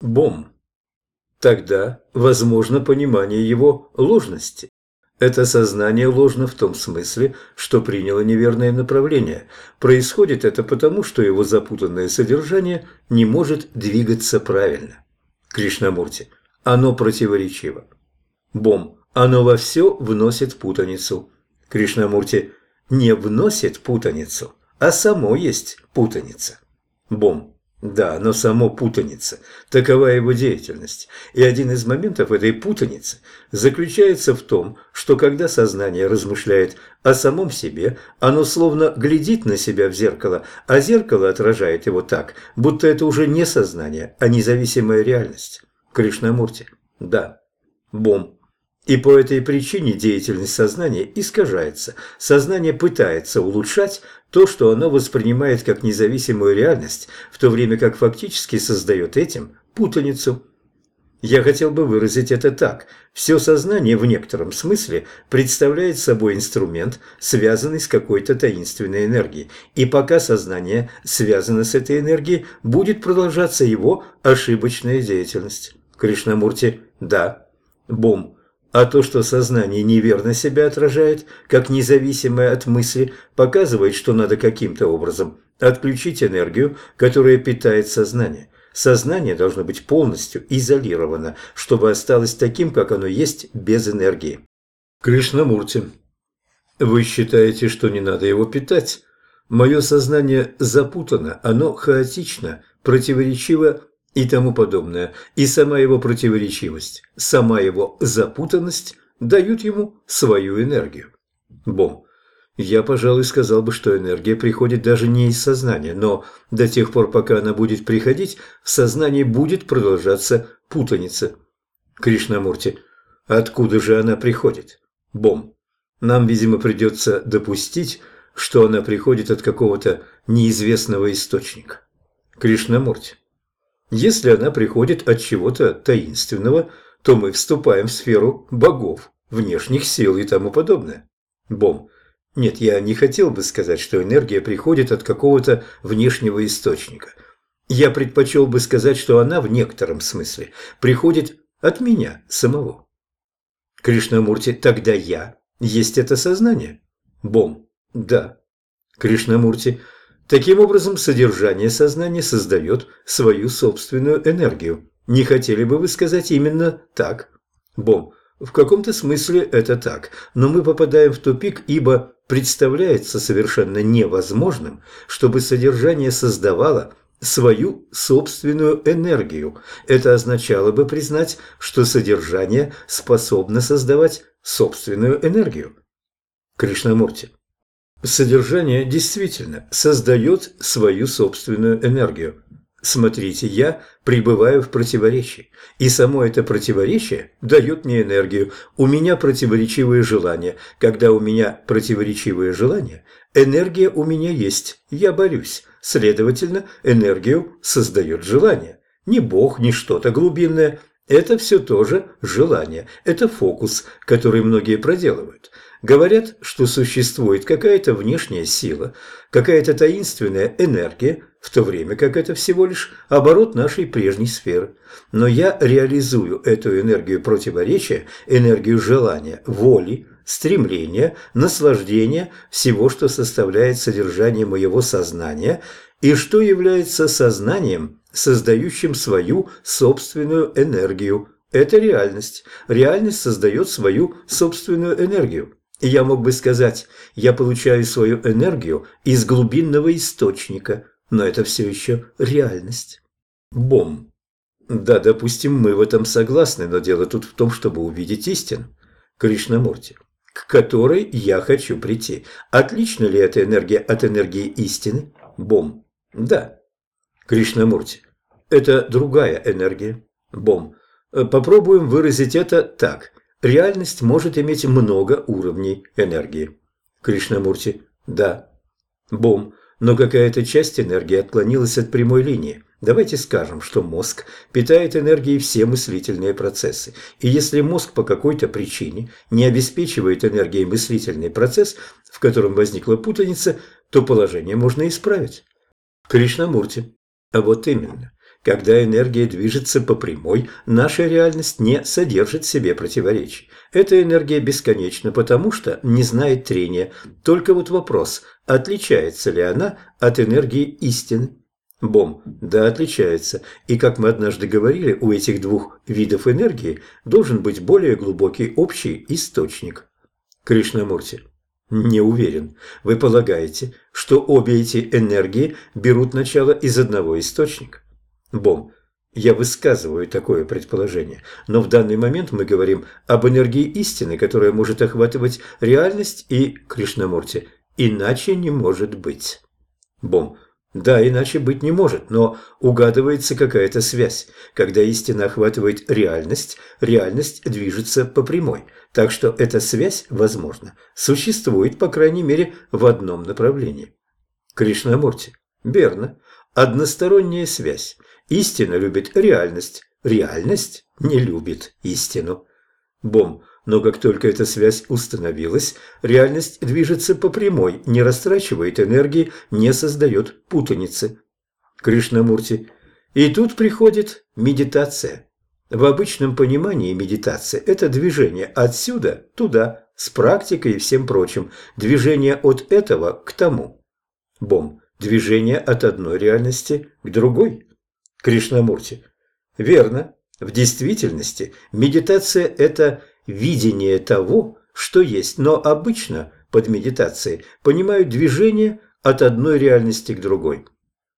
Бом. Тогда возможно понимание его ложности. Это сознание ложно в том смысле, что приняло неверное направление. Происходит это потому, что его запутанное содержание не может двигаться правильно. Кришнамурти. Оно противоречиво. Бом. Оно во все вносит путаницу. Кришнамурти. Не вносит путаницу, а само есть путаница. Бом. Да, но само путаница. Такова его деятельность. И один из моментов этой путаницы заключается в том, что когда сознание размышляет о самом себе, оно словно глядит на себя в зеркало, а зеркало отражает его так, будто это уже не сознание, а независимая реальность. Кришнамурти. Да. Бом. И по этой причине деятельность сознания искажается. Сознание пытается улучшать то, что оно воспринимает как независимую реальность, в то время как фактически создает этим путаницу. Я хотел бы выразить это так. Все сознание в некотором смысле представляет собой инструмент, связанный с какой-то таинственной энергией. И пока сознание связано с этой энергией, будет продолжаться его ошибочная деятельность. Кришнамурти – да. Бом а то, что сознание неверно себя отражает, как независимое от мысли, показывает, что надо каким-то образом отключить энергию, которая питает сознание. Сознание должно быть полностью изолировано, чтобы осталось таким, как оно есть, без энергии. Кришнамурти, вы считаете, что не надо его питать? Мое сознание запутано, оно хаотично, противоречиво и тому подобное. И сама его противоречивость, сама его запутанность дают ему свою энергию. Бом. Я, пожалуй, сказал бы, что энергия приходит даже не из сознания, но до тех пор, пока она будет приходить, в сознании будет продолжаться путаница. Кришнамурти. Откуда же она приходит? Бом. Нам, видимо, придется допустить, что она приходит от какого-то неизвестного источника. Кришнамурти. Если она приходит от чего-то таинственного, то мы вступаем в сферу богов, внешних сил и тому подобное. Бом. Нет, я не хотел бы сказать, что энергия приходит от какого-то внешнего источника. Я предпочел бы сказать, что она в некотором смысле приходит от меня самого. Кришнамурти, тогда я есть это сознание? Бом. Да. Кришнамурти, Таким образом, содержание сознания создает свою собственную энергию. Не хотели бы вы сказать именно так? Бом, в каком-то смысле это так, но мы попадаем в тупик, ибо представляется совершенно невозможным, чтобы содержание создавало свою собственную энергию. Это означало бы признать, что содержание способно создавать собственную энергию. Кришнамурти. Содержание действительно создает свою собственную энергию. Смотрите, я пребываю в противоречии, и само это противоречие дает мне энергию. У меня противоречивые желания. Когда у меня противоречивые желания, энергия у меня есть, я борюсь. Следовательно, энергию создает желание. Не Бог, не что-то глубинное. Это все тоже желание. Это фокус, который многие проделывают. Говорят, что существует какая-то внешняя сила, какая-то таинственная энергия, в то время как это всего лишь оборот нашей прежней сферы. Но я реализую эту энергию противоречия, энергию желания, воли, стремления, наслаждения, всего, что составляет содержание моего сознания и что является сознанием, создающим свою собственную энергию. Это реальность. Реальность создает свою собственную энергию. Я мог бы сказать, я получаю свою энергию из глубинного источника, но это все еще реальность. Бом. Да, допустим, мы в этом согласны, но дело тут в том, чтобы увидеть истину. Кришнамурти, к которой я хочу прийти. Отлично ли эта энергия от энергии истины? Бом. Да. Кришнамурти. Это другая энергия. Бом. Попробуем выразить это так. Реальность может иметь много уровней энергии. Кришнамурти. Да. Бом. Но какая-то часть энергии отклонилась от прямой линии. Давайте скажем, что мозг питает энергией все мыслительные процессы. И если мозг по какой-то причине не обеспечивает энергией мыслительный процесс, в котором возникла путаница, то положение можно исправить. Кришнамурти. А вот именно. Когда энергия движется по прямой, наша реальность не содержит в себе противоречий. Эта энергия бесконечна, потому что не знает трения. Только вот вопрос, отличается ли она от энергии истины? Бом, да, отличается. И, как мы однажды говорили, у этих двух видов энергии должен быть более глубокий общий источник. Кришнамурти. Не уверен. Вы полагаете, что обе эти энергии берут начало из одного источника? Бом. Я высказываю такое предположение, но в данный момент мы говорим об энергии истины, которая может охватывать реальность и Кришнамурти. Иначе не может быть. Бом. Да, иначе быть не может, но угадывается какая-то связь. Когда истина охватывает реальность, реальность движется по прямой. Так что эта связь, возможно, существует, по крайней мере, в одном направлении. Кришнамурти. Верно. Односторонняя связь. Истина любит реальность, реальность не любит истину. Бом. Но как только эта связь установилась, реальность движется по прямой, не растрачивает энергии, не создает путаницы. Кришнамурти. И тут приходит медитация. В обычном понимании медитация – это движение отсюда туда, с практикой и всем прочим, движение от этого к тому. Бом. Движение от одной реальности к другой. Кришнамурти. Верно. В действительности медитация – это видение того, что есть, но обычно под медитацией понимают движение от одной реальности к другой.